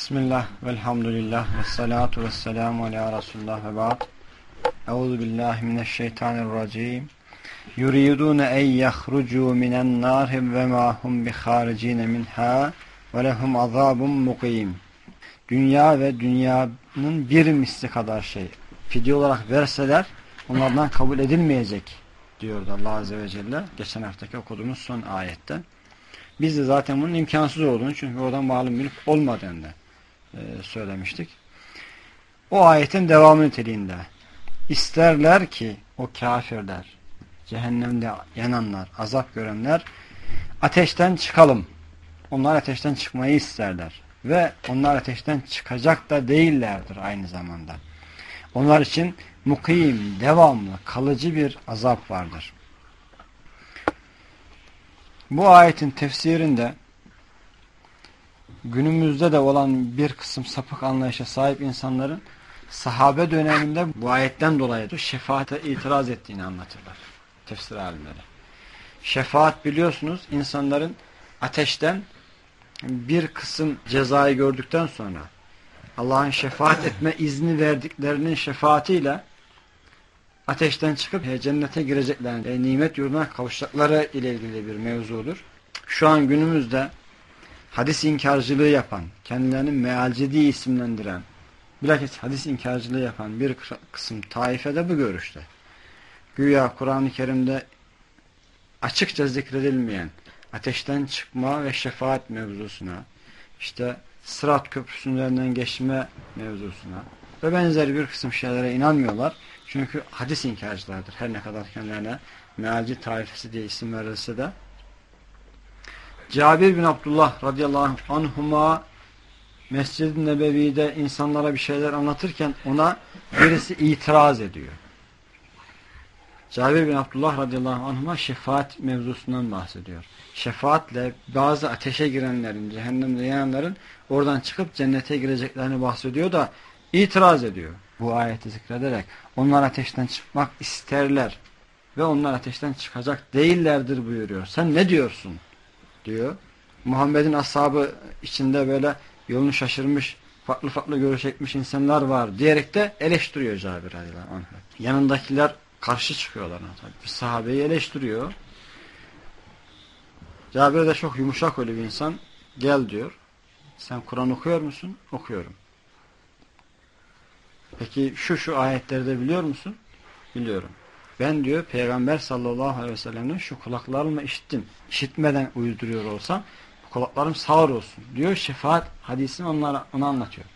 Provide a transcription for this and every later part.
Bismillah, velhamdülillah, ve salatu ve selamu ala Resulullah ve ba'd. Euzu billahi mineşşeytanirracim. Yuridune en yahrucu minen nar ve ma hum biharicine minha ve lehum azabun mukim. Dünya ve dünyanın bir misli kadar şey fidye olarak verseler onlardan kabul edilmeyecek diyordu Allah Azze ve Celle geçen haftaki okuduğumuz son ayette. Biz de zaten bunun imkansız olduğunu çünkü oradan malum mülk olmadığını söylemiştik. O ayetin devamı niteliğinde isterler ki o kafirler, cehennemde yananlar, azap görenler ateşten çıkalım. Onlar ateşten çıkmayı isterler. Ve onlar ateşten çıkacak da değillerdir aynı zamanda. Onlar için mukim, devamlı, kalıcı bir azap vardır. Bu ayetin tefsirinde günümüzde de olan bir kısım sapık anlayışa sahip insanların sahabe döneminde bu ayetten dolayı şefaate itiraz ettiğini anlatırlar. Tefsir alimleri. Şefaat biliyorsunuz insanların ateşten bir kısım cezayı gördükten sonra Allah'ın şefaat etme izni verdiklerinin şefaatiyle ateşten çıkıp cennete girecekler, nimet yurduna kavuşacakları ile ilgili bir mevzudur. Şu an günümüzde hadis inkarcılığı yapan, kendilerini mealci diye isimlendiren, bilakis hadis inkarcılığı yapan bir kısım taifede bu görüşte. Güya Kur'an-ı Kerim'de açıkça zikredilmeyen ateşten çıkma ve şefaat mevzusuna, işte Sırat Köprüsü'nden geçme mevzusuna ve benzeri bir kısım şeylere inanmıyorlar. Çünkü hadis inkarcılardır. Her ne kadar kendilerine mealci taifesi diye isim verilse de. Cabir bin Abdullah radıyallahu anhuma Mescid-i Nebevi'de insanlara bir şeyler anlatırken ona birisi itiraz ediyor. Cabir bin Abdullah radıyallahu anhuma şefaat mevzusundan bahsediyor. Şefaatle bazı ateşe girenlerin, cehennemde yananların oradan çıkıp cennete gireceklerini bahsediyor da itiraz ediyor. Bu ayeti zikrederek onlar ateşten çıkmak isterler ve onlar ateşten çıkacak değillerdir buyuruyor. Sen ne diyorsun? Diyor. Muhammed'in ashabı içinde böyle yolunu şaşırmış, farklı farklı görüş etmiş insanlar var diyerek de eleştiriyor Cabir radıyallahu anh. Yanındakiler karşı çıkıyorlar. Bir sahabeyi eleştiriyor. Cabir de çok yumuşak öyle bir insan. Gel diyor. Sen Kur'an okuyor musun? Okuyorum. Peki şu şu ayetleri de biliyor musun? Biliyorum. Ben diyor Peygamber sallallahu aleyhi ve sellem'den şu kulaklarımla işittim. İşitmeden uyduruyor olsam kulaklarım sağır olsun diyor. Şefaat hadisini onlara, ona anlatıyor.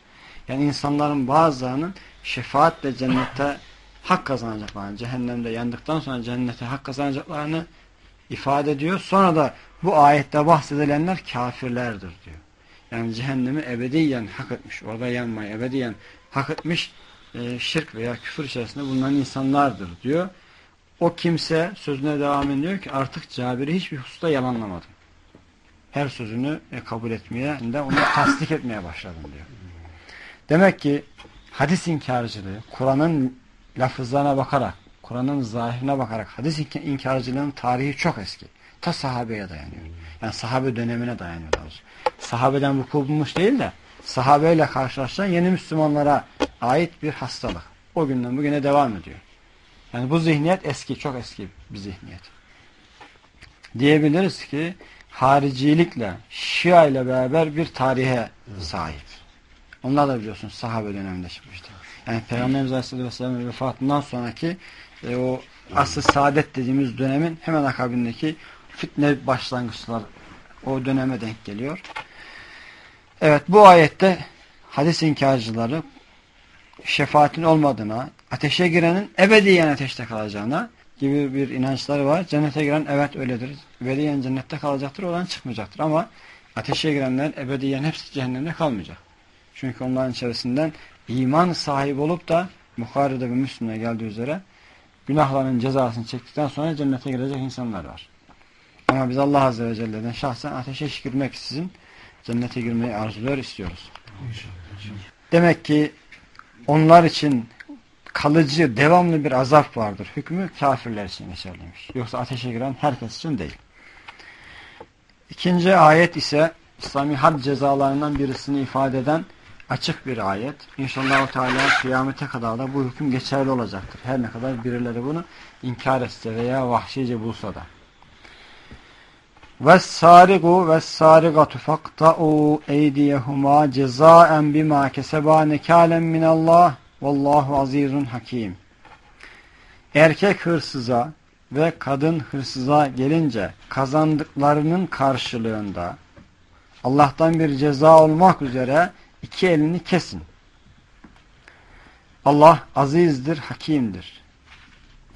Yani insanların bazılarının şefaatle cennete hak kazanacaklarını, cehennemde yandıktan sonra cennete hak kazanacaklarını ifade ediyor. Sonra da bu ayette bahsedilenler kafirlerdir diyor. Yani cehennemi ebediyen hak etmiş, orada yanmayı ebediyen hak etmiş e, şirk veya küfür içerisinde bulunan insanlardır diyor. O kimse sözüne devam ediyor ki artık Cabir'i hiçbir hususta yalanlamadım. Her sözünü e, kabul etmeye, de onu tasdik etmeye başladım diyor. Demek ki hadis inkarcılığı, Kur'an'ın lafızlarına bakarak, Kur'an'ın zahirine bakarak hadis inkarcılığının tarihi çok eski. Ta sahabeye dayanıyor. Yani sahabe dönemine dayanıyor. Sahabeden vuku bulmuş değil de sahabeyle karşılaşan yeni Müslümanlara ait bir hastalık. O günden bugüne devam ediyor. Yani bu zihniyet eski, çok eski bir zihniyet. Diyebiliriz ki haricilikle, Şia ile beraber bir tarihe sahip. Onlar da biliyorsunuz sahabe döneminde çıkmıştı. Yani Peygamberimiz Aleyhisselatü Vesselam'ın vefatından sonraki e, o asıl saadet dediğimiz dönemin hemen akabindeki fitne başlangıçlar o döneme denk geliyor. Evet bu ayette hadis inkarcıları şefaatin olmadığına, ateşe girenin ebediyen ateşte kalacağına gibi bir inançları var. Cennete giren evet öyledir. Ebediyen cennette kalacaktır, oradan çıkmayacaktır. Ama ateşe girenler ebediyen hepsi cehennemde kalmayacak. Çünkü onların içerisinden iman sahibi olup da Bukhari'de ve Müslüm'de geldiği üzere günahlarının cezasını çektikten sonra cennete girecek insanlar var. Ama biz Allah Azze ve Celle'den şahsen ateşe girmek sizin cennete girmeyi arzuluyor istiyoruz. Demek ki onlar için kalıcı, devamlı bir azap vardır. Hükmü kafirler için geçerliymiş. Yoksa ateşe giren herkes için değil. İkinci ayet ise İslami had cezalarından birisini ifade eden açık bir ayet. İnşallah Teala kıyamete kadar da bu hüküm geçerli olacaktır. Her ne kadar birileri bunu inkar etse veya vahşice bulsa da. Ve sariqu ve sarigatu faqta'u eydiyehuma cezaen bima keseba nekalen minallah Vallahu azizun hakim. Erkek hırsıza ve kadın hırsıza gelince kazandıklarının karşılığında Allah'tan bir ceza olmak üzere iki elini kesin. Allah azizdir, hakimdir.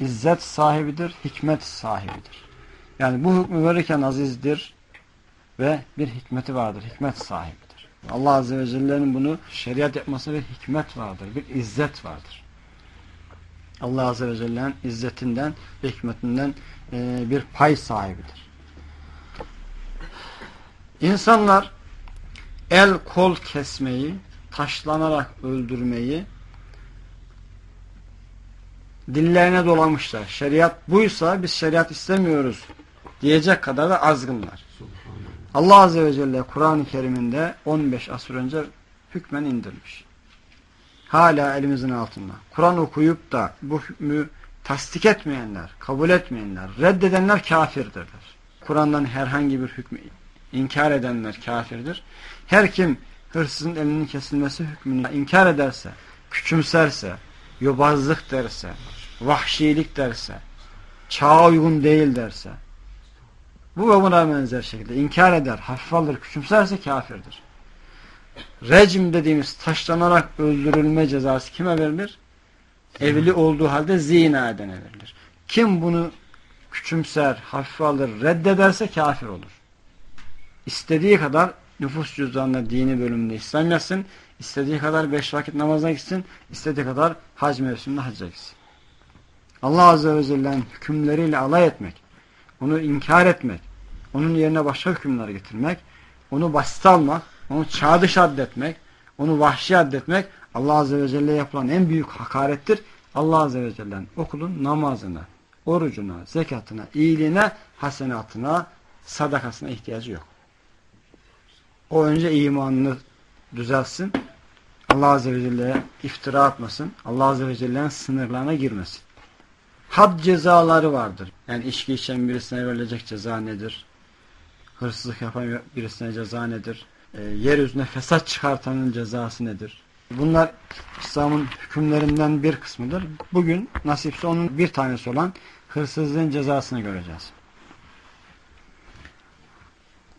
İzzet sahibidir, hikmet sahibidir. Yani bu hükmü verirken azizdir ve bir hikmeti vardır, hikmet sahibidir. Allah Azze ve Celle'nin bunu şeriat yapmasında bir hikmet vardır, bir izzet vardır. Allah Azze ve Celle'nin izzetinden hikmetinden e, bir pay sahibidir. İnsanlar el kol kesmeyi, taşlanarak öldürmeyi dillerine dolamışlar. Şeriat buysa biz şeriat istemiyoruz diyecek kadar da azgınlar. Allah Azze ve Celle Kur'an-ı Kerim'inde 15 asır önce hükmen indirmiş. Hala elimizin altında. Kur'an okuyup da bu hükmü tasdik etmeyenler, kabul etmeyenler, reddedenler kafirdirler. Kur'an'dan herhangi bir hükmü inkar edenler kafirdir. Her kim hırsızın elinin kesilmesi hükmünü inkar ederse, küçümserse, yobazlık derse, vahşilik derse, çağa uygun değil derse, bu ve buna benzer şekilde inkar eder, hafif alır, küçümserse kafirdir. Recm dediğimiz taşlanarak öldürülme cezası kime verilir? Evli olduğu halde zina edene verilir. Kim bunu küçümser, hafif alır, reddederse kafir olur. İstediği kadar nüfus cüzdanında dini bölümünde İslam yazsın, istediği kadar beş vakit namaza gitsin, istediği kadar hac mevsiminde hacca gitsin. Allah Azze ve Celle'nin hükümleriyle alay etmek, onu inkar etmek, onun yerine başka hükümler getirmek, onu basit almak, onu çağ dışı addetmek, onu vahşi addetmek Allah Azze ve Celle yapılan en büyük hakarettir. Allah Azze ve Celle'nin okulun namazına, orucuna, zekatına, iyiliğine, hasenatına, sadakasına ihtiyacı yok. O önce imanını düzelsin. Allah Azze ve Celle'ye iftira atmasın. Allah Azze ve Celle'nin sınırlarına girmesin. Had cezaları vardır. Yani içki içen birisine verilecek ceza nedir? Hırsızlık yapan birisine ceza nedir? E, yeryüzüne fesat çıkartanın cezası nedir? Bunlar İslam'ın hükümlerinden bir kısmıdır. Bugün nasipse onun bir tanesi olan hırsızlığın cezasını göreceğiz.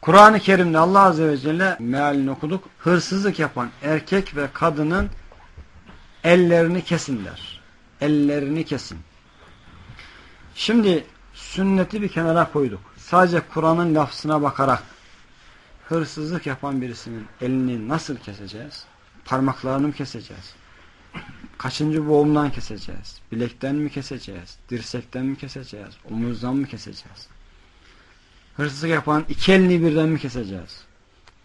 Kur'an-ı Kerim'de Allah Azze ve Celle mealini okuduk. Hırsızlık yapan erkek ve kadının ellerini kesin der. Ellerini kesin. Şimdi sünneti bir kenara koyduk. Sadece Kur'an'ın lafzına bakarak hırsızlık yapan birisinin elini nasıl keseceğiz? Parmaklarını mı keseceğiz? Kaçıncı boğumdan keseceğiz? Bilekten mi keseceğiz? Dirsekten mi keseceğiz? Omuzdan mı keseceğiz? Hırsızlık yapan iki elini birden mi keseceğiz?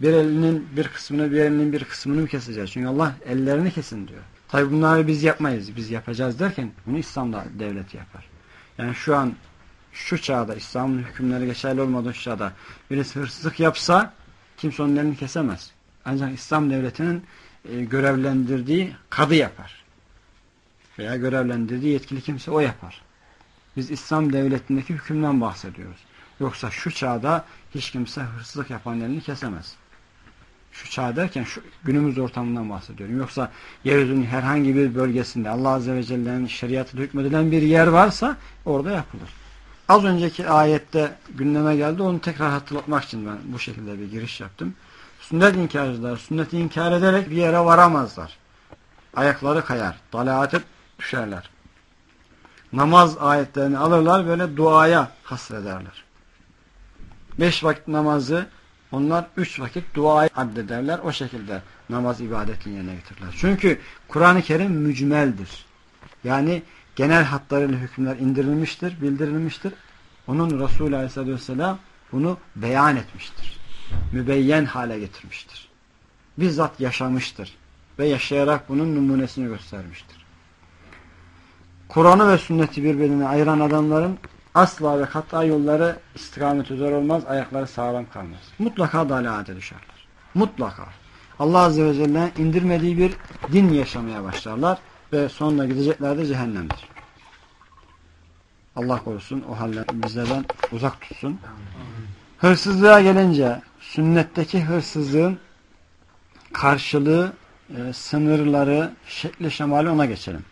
Bir elinin bir kısmını, bir elinin bir kısmını mı keseceğiz? Çünkü Allah ellerini kesin diyor. Tabi bunları biz yapmayız. Biz yapacağız derken bunu İslam'da devlet yapar. Yani şu an şu çağda İslam'ın hükümleri geçerli olmadığı şu çağda birisi hırsızlık yapsa kimse onun elini kesemez. Ancak İslam devletinin e, görevlendirdiği kadı yapar. Veya görevlendirdiği yetkili kimse o yapar. Biz İslam devletindeki hükümden bahsediyoruz. Yoksa şu çağda hiç kimse hırsızlık yapan elini kesemez. Şu çağ derken şu günümüz ortamından bahsediyorum. Yoksa yeryüzünün herhangi bir bölgesinde Allah Azze ve Celle'nin şeriatı hükmedilen bir yer varsa orada yapılır. Az önceki ayette gündeme geldi. Onu tekrar hatırlatmak için ben bu şekilde bir giriş yaptım. Sünnet inkarcılar sünneti inkar ederek bir yere varamazlar. Ayakları kayar. Dalaalete düşerler. Namaz ayetlerini alırlar böyle duaya hasrederler. Beş vakit namazı onlar üç vakit duayı addederler. O şekilde namaz ibadetini yerine getirirler. Çünkü Kur'an-ı Kerim mücmeldir. Yani genel hatlarıyla hükümler indirilmiştir, bildirilmiştir. Onun Resulü Aleyhisselatü Vesselam bunu beyan etmiştir. Mübeyyen hale getirmiştir. Bizzat yaşamıştır. Ve yaşayarak bunun numunesini göstermiştir. Kur'an'ı ve sünneti birbirine ayıran adamların asla ve kat'a yolları istikamet üzere olmaz, ayakları sağlam kalmaz. Mutlaka dalalete düşerler. Mutlaka. Allah Azze ve Celle indirmediği bir din yaşamaya başlarlar ve sonunda gidecekler de cehennemdir. Allah korusun o haller bizlerden uzak tutsun. Hırsızlığa gelince sünnetteki hırsızlığın karşılığı, e, sınırları, şekli şemali ona geçelim.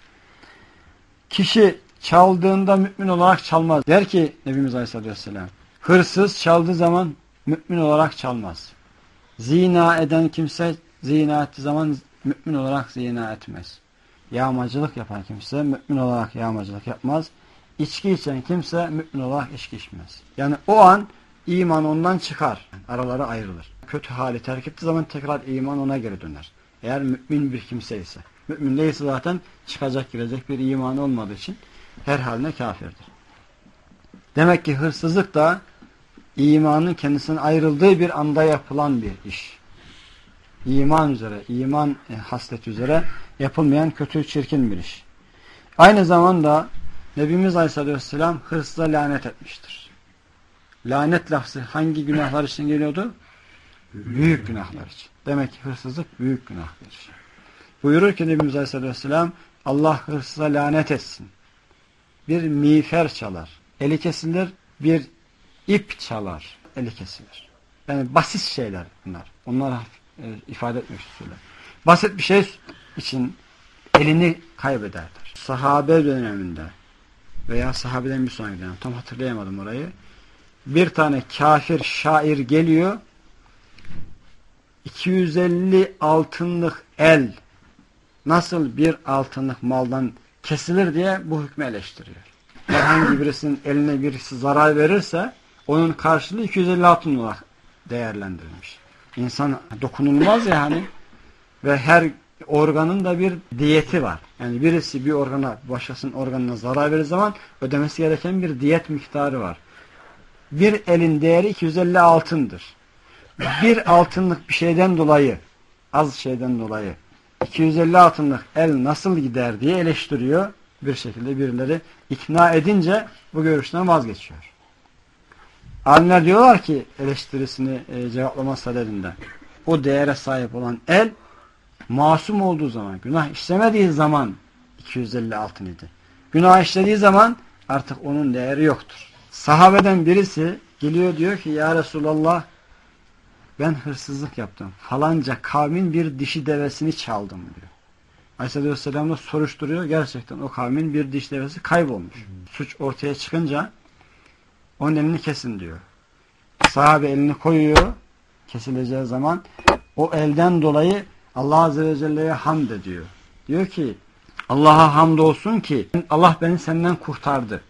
Kişi çaldığında mümin olarak çalmaz. Der ki Nebimiz Aleyhisselatü Vesselam. Hırsız çaldığı zaman mümin olarak çalmaz. Zina eden kimse zina ettiği zaman mümin olarak zina etmez. Yağmacılık yapan kimse mümin olarak yağmacılık yapmaz. İçki içen kimse mümin olarak içki içmez. Yani o an iman ondan çıkar. Araları ayrılır. Kötü hali terk ettiği zaman tekrar iman ona geri döner. Eğer mümin bir kimse ise. Mümin değilse zaten çıkacak girecek bir iman olmadığı için her haline kafirdir. Demek ki hırsızlık da imanın kendisinin ayrıldığı bir anda yapılan bir iş. İman üzere, iman e, haslet üzere yapılmayan kötü, çirkin bir iş. Aynı zamanda Nebimiz Aleyhisselatü Vesselam hırsıza lanet etmiştir. Lanet lafzı hangi günahlar için geliyordu? Büyük günahlar için. Demek ki hırsızlık büyük günahdır. Buyurur ki Nebimiz Aleyhisselatü Vesselam Allah hırsıza lanet etsin. Bir miğfer çalar. Eli kesilir. Bir ip çalar. Eli kesilir. Yani basit şeyler bunlar. Onlar e, ifade etmek istiyorlar. Basit bir şey için elini kaybederler. Sahabe döneminde veya sahabeden bir sonraki dönem tam hatırlayamadım orayı. Bir tane kafir şair geliyor 250 altınlık el nasıl bir altınlık maldan kesilir diye bu hükmü eleştiriyor. Herhangi birisinin eline birisi zarar verirse onun karşılığı 250 altın olarak değerlendirilmiş. İnsan dokunulmaz yani ve her organın da bir diyeti var. Yani birisi bir organa, başkasının organına zarar verir zaman ödemesi gereken bir diyet miktarı var. Bir elin değeri 250 altındır. Bir altınlık bir şeyden dolayı, az şeyden dolayı 250 altınlık el nasıl gider diye eleştiriyor. Bir şekilde birileri ikna edince bu görüşten vazgeçiyor. Alimler diyorlar ki eleştirisini e, cevaplama sadedinde o değere sahip olan el masum olduğu zaman, günah işlemediği zaman 250 altın idi. Günah işlediği zaman artık onun değeri yoktur. Sahabeden birisi geliyor diyor ki ya Resulallah ben hırsızlık yaptım. Falanca kavmin bir dişi devesini çaldım diyor. Aleyhisselatü Vesselam da soruşturuyor. Gerçekten o kavmin bir diş devesi kaybolmuş. Suç ortaya çıkınca onun elini kesin diyor. Sahabe elini koyuyor kesileceği zaman o elden dolayı Allah Azze ve Celle'ye hamd ediyor. Diyor ki Allah'a hamdolsun ki Allah beni senden kurtardı.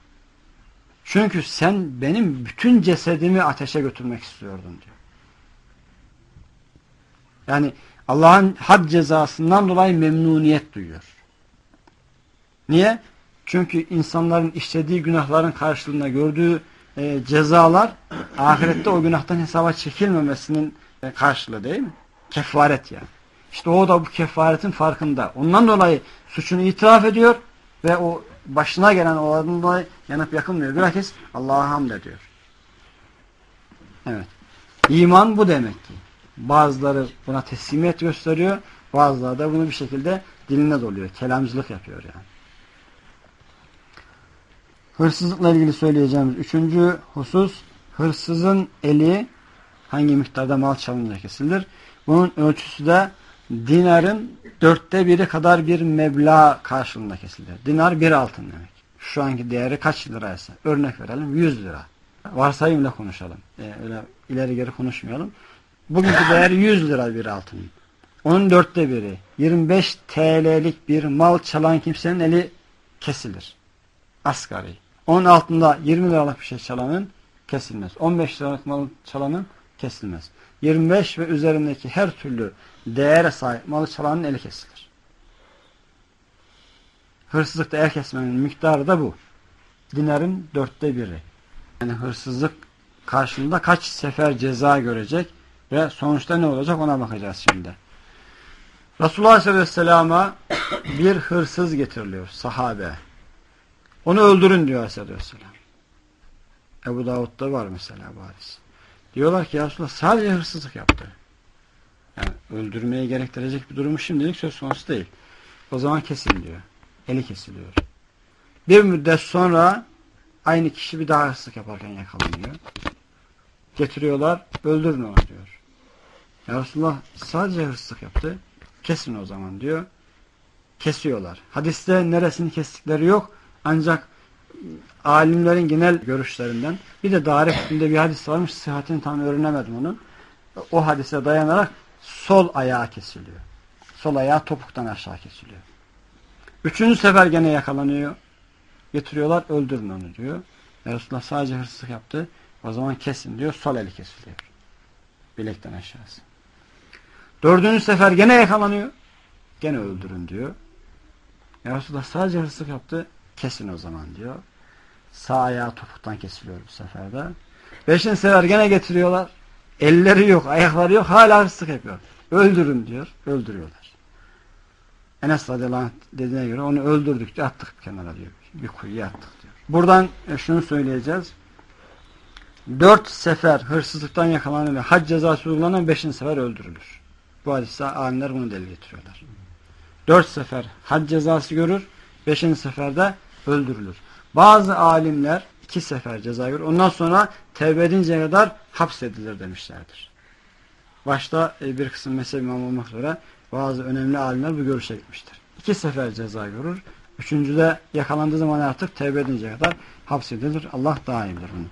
Çünkü sen benim bütün cesedimi ateşe götürmek istiyordun diyor. Yani Allah'ın had cezasından dolayı memnuniyet duyuyor. Niye? Çünkü insanların işlediği günahların karşılığında gördüğü e, cezalar ahirette o günahtan hesaba çekilmemesinin e, karşılığı değil mi? Kefaret yani. İşte o da bu kefaretin farkında. Ondan dolayı suçunu itiraf ediyor ve o başına gelen olaydan dolayı yanıp yakılmıyor. Bilakis Allah'a hamd ediyor. Evet. İman bu demek ki. Bazıları buna teslimiyet gösteriyor. Bazıları da bunu bir şekilde diline doluyor. Kelamcılık yapıyor yani. Hırsızlıkla ilgili söyleyeceğimiz üçüncü husus hırsızın eli hangi miktarda mal çalınca kesilir. Bunun ölçüsü de dinarın dörtte biri kadar bir meblağ karşılığında kesilir. Dinar bir altın demek. Şu anki değeri kaç liraysa örnek verelim 100 lira. Varsayımla konuşalım. Ee, öyle ileri geri konuşmayalım. Bugünkü değeri 100 lira bir altın. Onun dörtte biri. 25 TL'lik bir mal çalan kimsenin eli kesilir. Asgari. Onun altında 20 liralık bir şey çalanın kesilmez. 15 liralık mal çalanın kesilmez. 25 ve üzerindeki her türlü değere sahip malı çalanın eli kesilir. Hırsızlıkta el kesmenin miktarı da bu. Dinarın dörtte biri. Yani hırsızlık karşılığında kaç sefer ceza görecek ve sonuçta ne olacak ona bakacağız şimdi. Resulullah Aleyhisselam'a bir hırsız getiriliyor sahabe. Onu öldürün diyor Aleyhisselam. Ebu Davud'da var mesela bu hadis. Diyorlar ki ya sadece hırsızlık yaptı. öldürmeye gerektirecek bir durumu şimdilik söz konusu değil. O zaman kesin diyor. Eli kesiliyor. Bir müddet sonra aynı kişi bir daha hırsızlık yaparken yakalanıyor. Getiriyorlar, öldürün onu diyor. Ya Resulullah sadece hırsızlık yaptı. Kesin o zaman diyor. Kesiyorlar. Hadiste neresini kestikleri yok. Ancak alimlerin genel görüşlerinden bir de Darif üstünde bir hadis varmış. Sıhhatini tam öğrenemedim onun. O hadise dayanarak sol ayağı kesiliyor. Sol ayağı topuktan aşağı kesiliyor. Üçüncü sefer gene yakalanıyor. Getiriyorlar öldürün onu diyor. Ya Resulullah sadece hırsızlık yaptı. O zaman kesin diyor. Sol eli kesiliyor. Bilekten aşağısı. Dördüncü sefer gene yakalanıyor. Gene öldürün diyor. Ya Resulullah sadece hırsızlık yaptı. Kesin o zaman diyor. Sağ ayağı topuktan kesiliyor bu seferde. Beşinci sefer gene getiriyorlar. Elleri yok, ayakları yok. Hala hırsızlık yapıyor. Öldürün diyor. Öldürüyorlar. Enes radıyallahu anh dediğine göre onu öldürdük diyor. Attık bir kenara diyor. Bir kuyuya attık diyor. Buradan e, şunu söyleyeceğiz. Dört sefer hırsızlıktan yakalanan ve hac cezası uygulanan beşinci sefer öldürülür. Bu hadiste alimler bunu delil getiriyorlar. Dört sefer hac cezası görür, beşinci seferde öldürülür. Bazı alimler iki sefer ceza görür. Ondan sonra tevbe edinceye kadar hapsedilir demişlerdir. Başta e, bir kısım mezhep imam olmak üzere bazı önemli alimler bu görüşe gitmiştir. İki sefer ceza görür. Üçüncüde yakalandığı zaman artık tevbe edinceye kadar hapsedilir. Allah daha iyi bunu.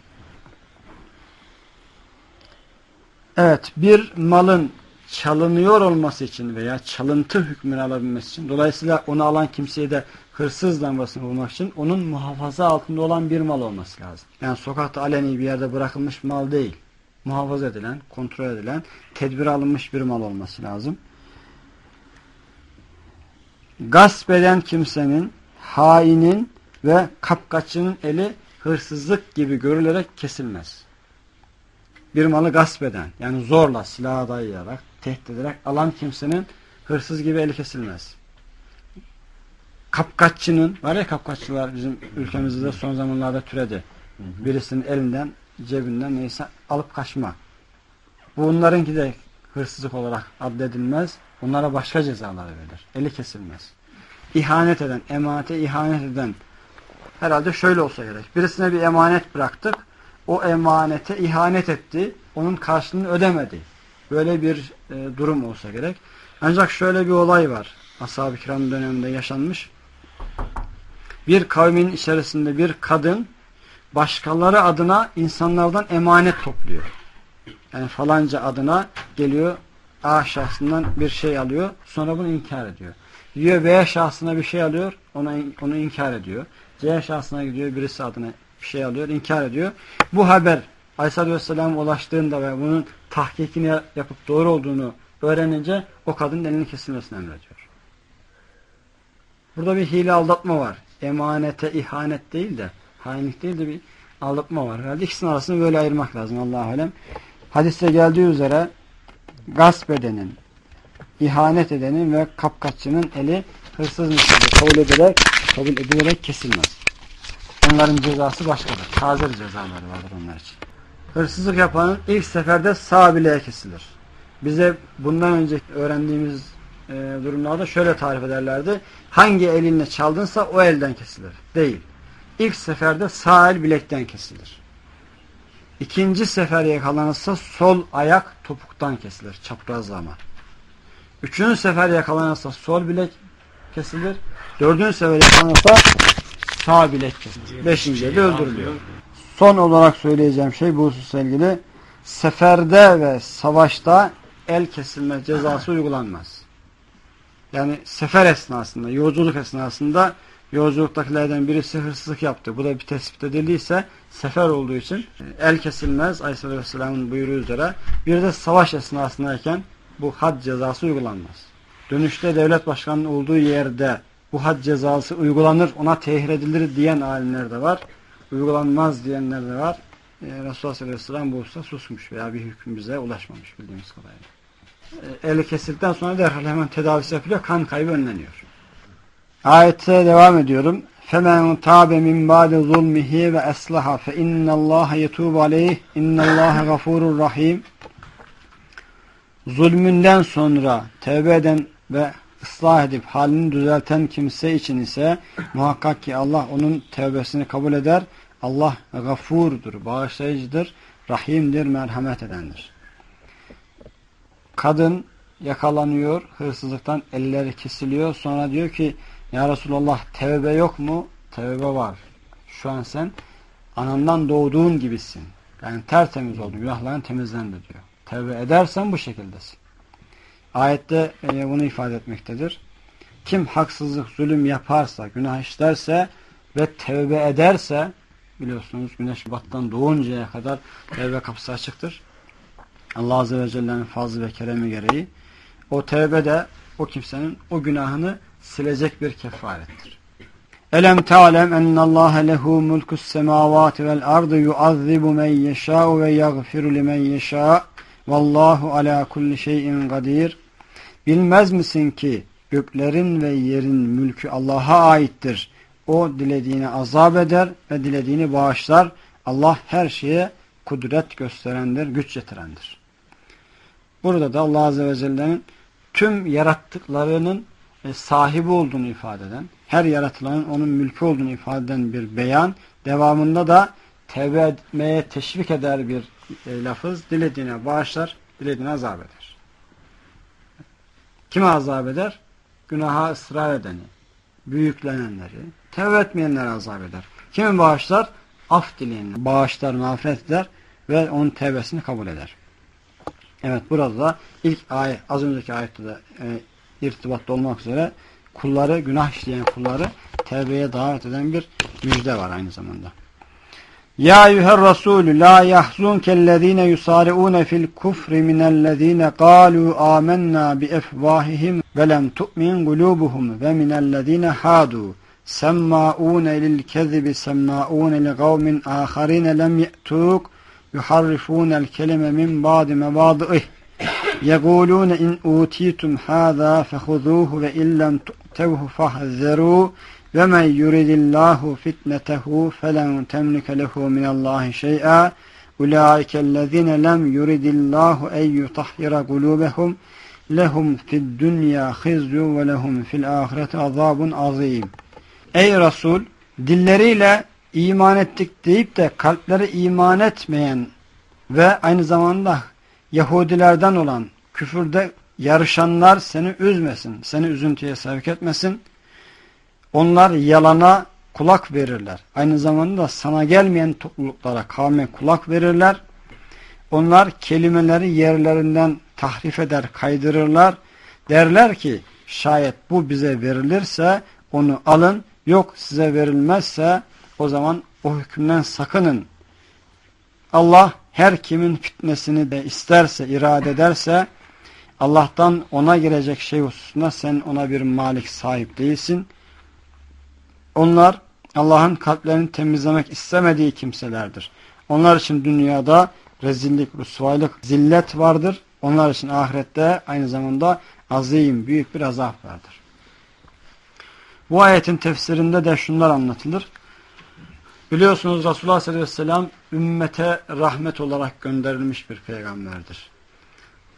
Evet, bir malın çalınıyor olması için veya çalıntı hükmünü alabilmesi için dolayısıyla onu alan kimseye de hırsız lambasını bulmak için onun muhafaza altında olan bir mal olması lazım. Yani sokakta aleni bir yerde bırakılmış mal değil. Muhafaza edilen, kontrol edilen, tedbir alınmış bir mal olması lazım. Gasp eden kimsenin, hainin ve kapkaççının eli hırsızlık gibi görülerek kesilmez. Bir malı gasp eden, yani zorla, silaha dayayarak, tehdit ederek alan kimsenin hırsız gibi eli kesilmez kapkaççının var ya kapkaççılar bizim ülkemizde de son zamanlarda türedi. Birisinin elinden cebinden neyse alıp kaçma. Bu onlarınki de hırsızlık olarak addedilmez. Onlara başka cezalar verilir. Eli kesilmez. İhanet eden, emanete ihanet eden herhalde şöyle olsa gerek. Birisine bir emanet bıraktık. O emanete ihanet etti. Onun karşılığını ödemedi. Böyle bir e, durum olsa gerek. Ancak şöyle bir olay var. Ashab-ı kiram döneminde yaşanmış bir kavmin içerisinde bir kadın başkaları adına insanlardan emanet topluyor. Yani falanca adına geliyor A şahsından bir şey alıyor sonra bunu inkar ediyor. Diyor B şahsına bir şey alıyor ona, onu inkar ediyor. C şahsına gidiyor birisi adına bir şey alıyor inkar ediyor. Bu haber Aleyhisselatü Vesselam ulaştığında ve bunun tahkikini yapıp doğru olduğunu öğrenince o kadının elini kesilmesini emrediyor. Burada bir hile aldatma var emanete ihanet değil de hainlik değil de bir aldatma var. Herhalde ikisinin arasını böyle ayırmak lazım Allah alem. Hadiste geldiği üzere gasp edenin, ihanet edenin ve kapkaççının eli hırsızmış gibi kabul edilerek, kabul edilerek kesilmez. Onların cezası başkadır. Taze cezaları vardır onlar için. Hırsızlık yapanın ilk seferde sağ bileğe kesilir. Bize bundan önce öğrendiğimiz e, durumlarda şöyle tarif ederlerdi. Hangi elinle çaldınsa o elden kesilir. Değil. İlk seferde sağ el bilekten kesilir. İkinci sefer yakalanırsa sol ayak topuktan kesilir. Çaprazlama. Üçüncü sefer yakalanırsa sol bilek kesilir. Dördüncü sefer yakalanırsa sağ bilek kesilir. Beşinciye de öldürülüyor. Son olarak söyleyeceğim şey bu hususla ilgili. Seferde ve savaşta el kesilme cezası uygulanmaz. Yani sefer esnasında, yolculuk esnasında yolculuktakilerden birisi hırsızlık yaptı. Bu da bir tespit edildiyse sefer olduğu için e, el kesilmez Aleyhisselatü Vesselam'ın buyruğu üzere. Bir de savaş esnasındayken bu had cezası uygulanmaz. Dönüşte devlet başkanının olduğu yerde bu had cezası uygulanır, ona tehir edilir diyen alimler de var Uygulanmaz diyenler de var. Ee, Resulullah sallallahu aleyhi ve sellem bu hususta susmuş veya bir hüküm bize ulaşmamış bildiğimiz kadarıyla. E, eli kesildikten sonra derhal hemen tedavisi yapılıyor. Kan kaybı önleniyor. Ayette devam ediyorum. فَمَنْ تَابَ مِنْ بَعْدِ ظُلْمِهِ وَأَسْلَحَ فَاِنَّ اللّٰهَ يَتُوبُ عَلَيْهِ اِنَّ اللّٰهَ غَفُورٌ rahim. zulmünden sonra tevbe eden ve ıslah edip halini düzelten kimse için ise muhakkak ki Allah onun tevbesini kabul eder. Allah gafurdur, bağışlayıcıdır, rahimdir, merhamet edendir. Kadın yakalanıyor, hırsızlıktan elleri kesiliyor. Sonra diyor ki ya Resulallah tevbe yok mu? Tevbe var. Şu an sen anandan doğduğun gibisin. Yani tertemiz oldun, günahların temizlendi diyor. Tevbe edersen bu şekildesin. Ayette e, bunu ifade etmektedir. Kim haksızlık, zulüm yaparsa, günah işlerse ve tevbe ederse biliyorsunuz güneş battan doğuncaya kadar tevbe kapısı açıktır. Allah Azze ve Celle'nin fazlı ve keremi gereği o tevbe de o kimsenin o günahını silecek bir kefarettir. Elem ta'lem ennallaha lehu mulkus semavati vel ardı yuazzibu men yeşâ'u ve yagfiru limen yeşâ' vallahu ala kulli şeyin kadir. Bilmez misin ki göklerin ve yerin mülkü Allah'a aittir. O dilediğini azap eder ve dilediğini bağışlar. Allah her şeye kudret gösterendir, güç getirendir. Burada da Allah Azze ve Celle'nin tüm yarattıklarının e, sahibi olduğunu ifade eden, her yaratılanın onun mülkü olduğunu ifade eden bir beyan, devamında da tevbe etmeye teşvik eder bir e, lafız, dilediğine bağışlar, dilediğine azap eder. Kime azap eder? Günaha ısrar edeni, büyüklenenleri, tevbe etmeyenleri azap eder. Kimi bağışlar? Af dileyenleri. Bağışlar, mağfiret eder ve onun tevbesini kabul eder. Evet burada da ilk ayet, az önceki ayette de e, irtibatlı olmak üzere kulları, günah işleyen kulları tevbeye davet eden bir müjde var aynı zamanda. Ya eyyuher Resulü la yahzunkellezine yusari'une fil kufri minellezine kalu amennâ bi efvahihim ve lem tu'min kulubuhum ve minellezine hadu semmâ'ûne lil kezibi semmâ'ûne li kavmin âharine lem ye'tûk yuharrifunel kelime min ba'di mevâdı'ih يقولون إن أوتيتم هذا فخذوه وإن لم تؤتوه فاحذروا ومن يرد الله فتنته فلن تملك له من الله شيئا أولئك الذين لم يرد الله أن يطهر قلوبهم لهم في الدنيا خزي ولهم في الآخرة عذاب عظيم Ey Resul dilleriyle iman ettik deyip de kalpleri iman etmeyen ve aynı zamanda Yahudilerden olan küfürde yarışanlar seni üzmesin, seni üzüntüye sevk etmesin. Onlar yalana kulak verirler. Aynı zamanda sana gelmeyen topluluklara, kavme kulak verirler. Onlar kelimeleri yerlerinden tahrif eder, kaydırırlar. Derler ki şayet bu bize verilirse onu alın, yok size verilmezse o zaman o hükümden sakının. Allah her kimin fitnesini de isterse, irade ederse Allah'tan ona girecek şey hususunda sen ona bir malik sahip değilsin. Onlar Allah'ın kalplerini temizlemek istemediği kimselerdir. Onlar için dünyada rezillik, rüsvaylık, zillet vardır. Onlar için ahirette aynı zamanda azim, büyük bir azap vardır. Bu ayetin tefsirinde de şunlar anlatılır. Biliyorsunuz Resulullah sallallahu aleyhi ve sellem ümmete rahmet olarak gönderilmiş bir peygamberdir.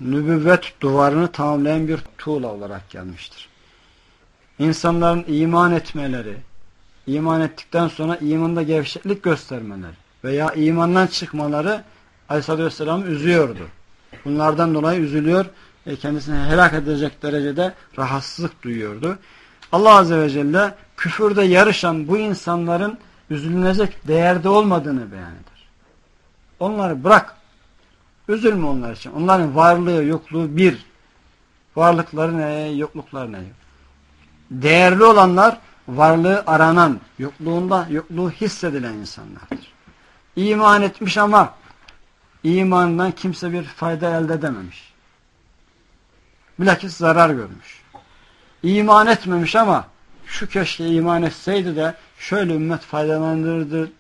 Nübüvvet duvarını tamamlayan bir tuğla olarak gelmiştir. İnsanların iman etmeleri, iman ettikten sonra imanda gevşeklik göstermeleri veya imandan çıkmaları Aleyhisselatü Vesselam'ı üzüyordu. Bunlardan dolayı üzülüyor ve kendisini helak edecek derecede rahatsızlık duyuyordu. Allah Azze ve Celle küfürde yarışan bu insanların üzülünecek değerde olmadığını beyan eder. Onları bırak. Üzülme onlar için. Onların varlığı, yokluğu bir. Varlıkları ne, yoklukları ne? Değerli olanlar varlığı aranan, yokluğunda yokluğu hissedilen insanlardır. İman etmiş ama imandan kimse bir fayda elde edememiş. Bilakis zarar görmüş. İman etmemiş ama şu keşke iman etseydi de şöyle ümmet faydalandırdı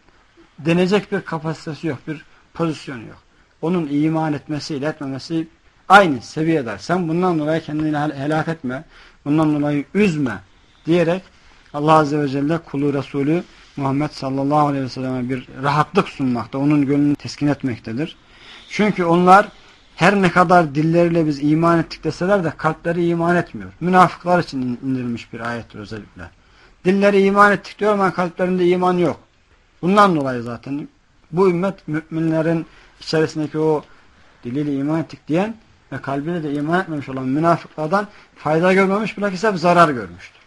denecek bir kapasitesi yok, bir pozisyonu yok. Onun iman etmesiyle etmemesi aynı seviyede. Sen bundan dolayı kendini helak etme, bundan dolayı üzme diyerek Allah Azze ve Celle kulu Resulü Muhammed sallallahu aleyhi ve selleme bir rahatlık sunmakta, onun gönlünü teskin etmektedir. Çünkü onlar her ne kadar dilleriyle biz iman ettik deseler de kalpleri iman etmiyor. Münafıklar için indirilmiş bir ayettir özellikle. Dilleri iman ettik diyor ama kalplerinde iman yok. Bundan dolayı zaten bu ümmet müminlerin içerisindeki o diliyle iman ettik diyen ve kalbiyle de iman etmemiş olan münafıklardan fayda görmemiş bilakis hep zarar görmüştür.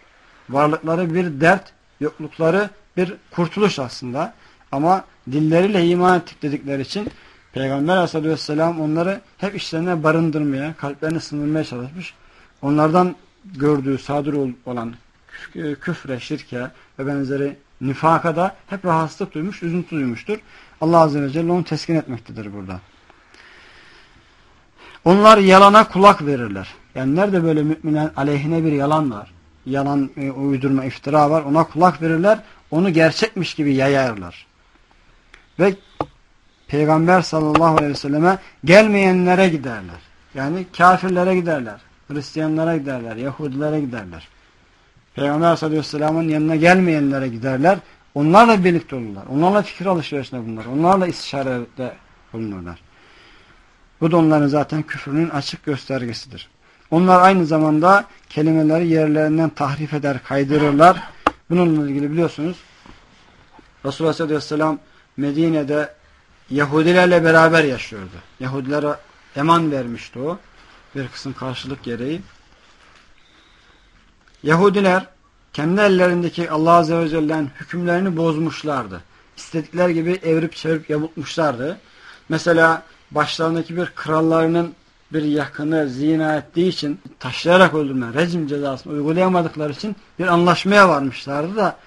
Varlıkları bir dert, yoklukları bir kurtuluş aslında. Ama dilleriyle iman ettik dedikleri için Peygamber Aleyhisselatü Vesselam onları hep işlerine barındırmaya, kalplerini sındırmaya çalışmış. Onlardan gördüğü sadır olan küfre, şirke ve benzeri nifaka da hep rahatsızlık duymuş, üzüntü duymuştur. Allah Azze ve Celle onu teskin etmektedir burada. Onlar yalana kulak verirler. Yani nerede böyle müminin aleyhine bir yalan var, yalan e, uydurma, iftira var, ona kulak verirler, onu gerçekmiş gibi yayarlar. Ve Peygamber sallallahu aleyhi ve selleme gelmeyenlere giderler. Yani kafirlere giderler, Hristiyanlara giderler, Yahudilere giderler. Peygamber sallallahu aleyhi ve sellem'in yanına gelmeyenlere giderler. Onlarla birlikte olurlar. Onlarla fikir alışverişinde bulunurlar. Onlarla istişarede bulunurlar. Bu da onların zaten küfrünün açık göstergesidir. Onlar aynı zamanda kelimeleri yerlerinden tahrif eder, kaydırırlar. Bununla ilgili biliyorsunuz Resulullah sallallahu aleyhi ve sellem Medine'de Yahudilerle beraber yaşıyordu. Yahudilere eman vermişti o. Bir kısım karşılık gereği. Yahudiler kendi ellerindeki Allah Azze ve Celle'nin hükümlerini bozmuşlardı. İstedikleri gibi evrip çevirip yamutmuşlardı. Mesela başlarındaki bir krallarının bir yakını zina ettiği için taşlayarak öldürme, rejim cezasını uygulayamadıkları için bir anlaşmaya varmışlardı da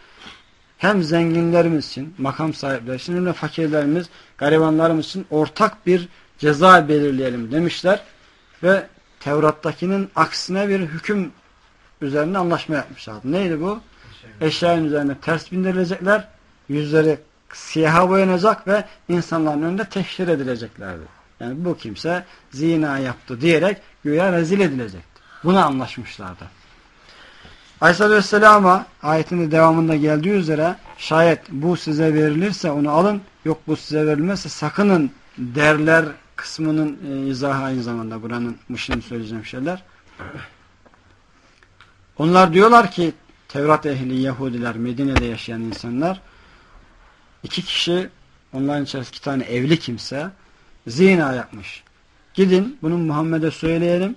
hem zenginlerimiz için, makam sahipleri için hem de fakirlerimiz, garibanlarımız için ortak bir ceza belirleyelim demişler ve Tevrat'takinin aksine bir hüküm üzerine anlaşma yapmışlardı. Neydi bu? Eşyanın üzerine ters bindirilecekler, yüzleri siyaha boyanacak ve insanların önünde teşhir edileceklerdi. Yani bu kimse zina yaptı diyerek güya rezil edilecekti. Buna anlaşmışlardı. Aleyhisselatü Vesselam'a ayetin devamında geldiği üzere şayet bu size verilirse onu alın, yok bu size verilmezse sakının derler kısmının e, izahı aynı zamanda buranın mışını söyleyeceğim şeyler. Onlar diyorlar ki Tevrat ehli Yahudiler, Medine'de yaşayan insanlar iki kişi onların içerisinde iki tane evli kimse zina yapmış. Gidin bunu Muhammed'e söyleyelim.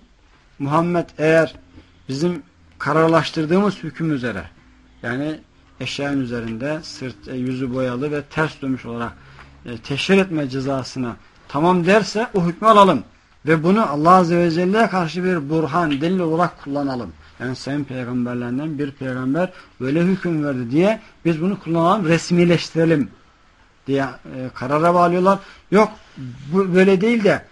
Muhammed eğer bizim kararlaştırdığımız hüküm üzere yani eşyanın üzerinde sırt, e, yüzü boyalı ve ters dönmüş olarak e, teşhir etme cezasına tamam derse o hükmü alalım. Ve bunu Allah Azze ve Celle'ye karşı bir burhan, delil olarak kullanalım. Yani sayın peygamberlerinden bir peygamber böyle hüküm verdi diye biz bunu kullanalım, resmileştirelim diye e, karara bağlıyorlar. Yok bu böyle değil de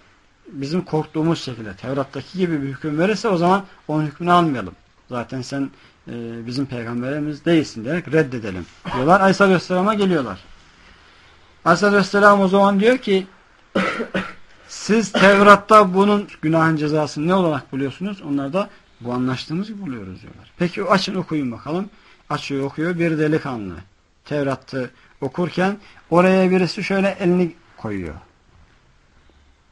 bizim korktuğumuz şekilde Tevrat'taki gibi bir hüküm verirse o zaman onun hükmünü almayalım. Zaten sen e, bizim peygamberimiz değilsin diyerek reddedelim diyorlar. Aleyhisselatü Vesselam'a geliyorlar. Aleyhisselatü Vesselam o zaman diyor ki siz Tevrat'ta bunun günahın cezasını ne olarak buluyorsunuz? Onlar da bu anlaştığımız gibi buluyoruz diyorlar. Peki açın okuyun bakalım. Açıyor okuyor bir delikanlı. Tevrat'ı okurken oraya birisi şöyle elini koyuyor.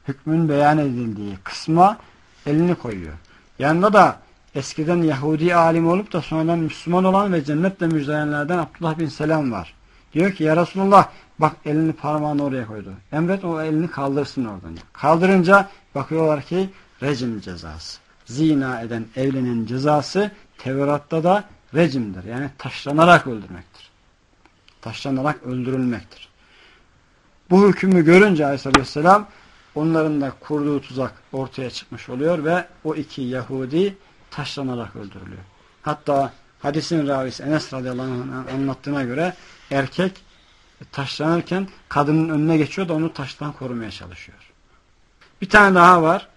Hükmün beyan edildiği kısma elini koyuyor. Yanında da eskiden Yahudi alim olup da sonradan Müslüman olan ve cennetle müjdelenlerden Abdullah bin Selam var. Diyor ki ya Resulullah bak elini parmağını oraya koydu. Emret o elini kaldırsın oradan. Kaldırınca bakıyorlar ki rejim cezası. Zina eden evlenen cezası Tevrat'ta da rejimdir. Yani taşlanarak öldürmektir. Taşlanarak öldürülmektir. Bu hükmü görünce Aleyhisselam onların da kurduğu tuzak ortaya çıkmış oluyor ve o iki Yahudi taşlanarak öldürülüyor. Hatta hadisin ravisi Enes radıyallahu anh anlattığına göre erkek taşlanırken kadının önüne geçiyor da onu taştan korumaya çalışıyor. Bir tane daha var.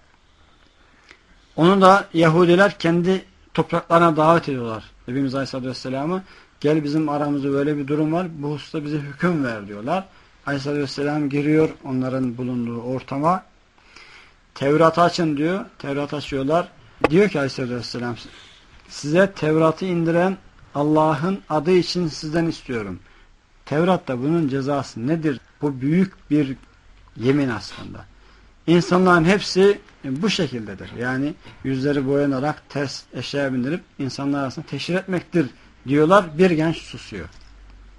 Onu da Yahudiler kendi topraklarına davet ediyorlar. Nebimiz Aleyhisselatü Vesselam'ı gel bizim aramızda böyle bir durum var. Bu hususta bize hüküm ver diyorlar. Aleyhisselatü Vesselam giriyor onların bulunduğu ortama. Tevrat açın diyor. Tevrat açıyorlar. Diyor ki Aleyhisselatü Vesselam size Tevrat'ı indiren Allah'ın adı için sizden istiyorum. Tevrat'ta bunun cezası nedir? Bu büyük bir yemin aslında. insanların hepsi bu şekildedir. Yani yüzleri boyanarak ters eşeğe bindirip insanlar arasında teşhir etmektir diyorlar. Bir genç susuyor.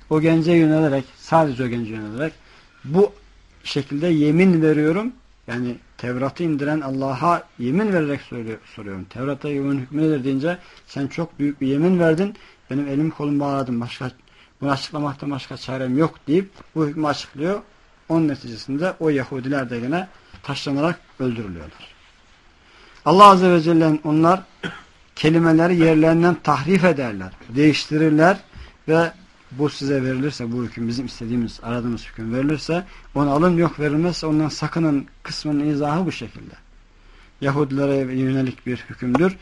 O gence yönelerek, sadece o gence yönelerek bu şekilde yemin veriyorum. Yani Tevrat'ı indiren Allah'a yemin vererek soruyorum. Tevrat'a yemin hükmü nedir deyince sen çok büyük bir yemin verdin. Benim elim kolum bağladım. Başka, bunu açıklamakta başka çarem yok deyip bu hükmü açıklıyor. Onun neticesinde o Yahudiler de yine taşlanarak öldürülüyorlar. Allah Azze ve Celle'nin onlar kelimeleri yerlerinden tahrif ederler, değiştirirler ve bu size verilirse, bu hüküm bizim istediğimiz, aradığımız hüküm verilirse, onu alın yok verilmezse ondan sakının kısmının izahı bu şekilde. Yahudilere yönelik bir hükümdür.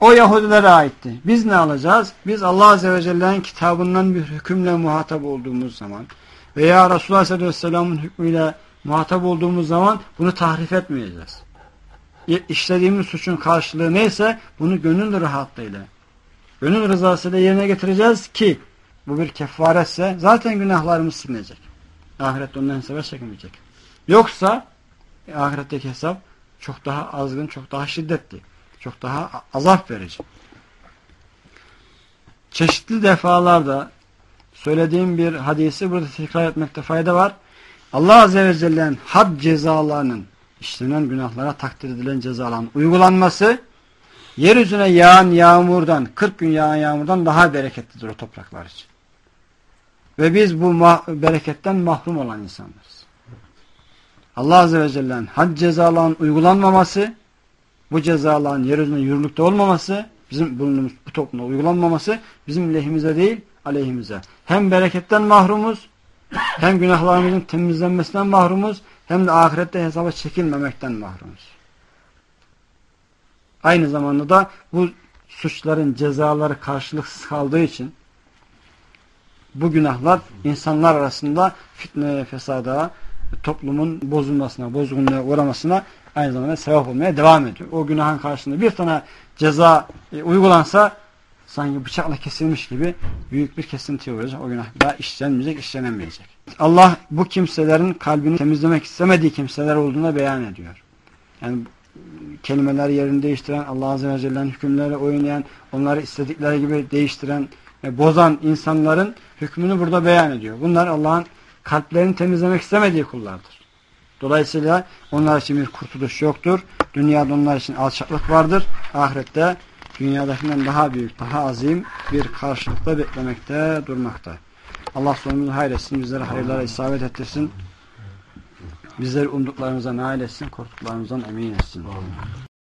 O Yahudilere aitti. Biz ne alacağız? Biz Allah Azze ve Celle'nin kitabından bir hükümle muhatap olduğumuz zaman veya Resulullah Aleyhisselam'ın hükmüyle muhatap olduğumuz zaman bunu tahrif etmeyeceğiz. İşlediğimiz suçun karşılığı neyse bunu gönül rahatlığıyla, gönül rızasıyla yerine getireceğiz ki bu bir kefaretse zaten günahlarımız silinecek. Ahirette ondan hesaba çekmeyecek. Yoksa e, ahiretteki hesap çok daha azgın, çok daha şiddetli, çok daha azap verici. Çeşitli defalarda söylediğim bir hadisi burada tekrar etmekte fayda var. Allah Azze ve Celle'nin had cezalarının işlenen günahlara takdir edilen cezaların uygulanması yeryüzüne yağan yağmurdan 40 gün yağan yağmurdan daha bereketlidir o topraklar için. Ve biz bu ma bereketten mahrum olan insanlarız. Allah Azze ve Celle'nin had cezaların uygulanmaması, bu cezaların yeryüzünde yürürlükte olmaması, bizim bulunduğumuz bu toplumda uygulanmaması bizim lehimize değil, aleyhimize. Hem bereketten mahrumuz, hem günahlarımızın temizlenmesinden mahrumuz, hem de ahirette hesaba çekilmemekten mahrumuz. Aynı zamanda da bu suçların cezaları karşılıksız kaldığı için bu günahlar insanlar arasında fitne, fesada, toplumun bozulmasına, bozgunluğa uğramasına aynı zamanda sevap olmaya devam ediyor. O günahın karşısında bir tane ceza e, uygulansa sanki bıçakla kesilmiş gibi büyük bir kesinti olacak. O günah daha işlenmeyecek, işlenemeyecek. Allah bu kimselerin kalbini temizlemek istemediği kimseler olduğuna beyan ediyor. Yani kelimeler yerini değiştiren, Allah Azze ve Celle'nin hükümleri oynayan, onları istedikleri gibi değiştiren, bozan insanların hükmünü burada beyan ediyor. Bunlar Allah'ın kalplerini temizlemek istemediği kullardır. Dolayısıyla onlar için bir kurtuluş yoktur. Dünyada onlar için alçaklık vardır. Ahirette dünyadakinden daha büyük, daha azim bir karşılıkta beklemekte, durmakta. Allah sonumuzu hayretsin, bizlere hayırlara isabet ettirsin. Bizleri umduklarımıza nail etsin, korktuklarımızdan emin etsin.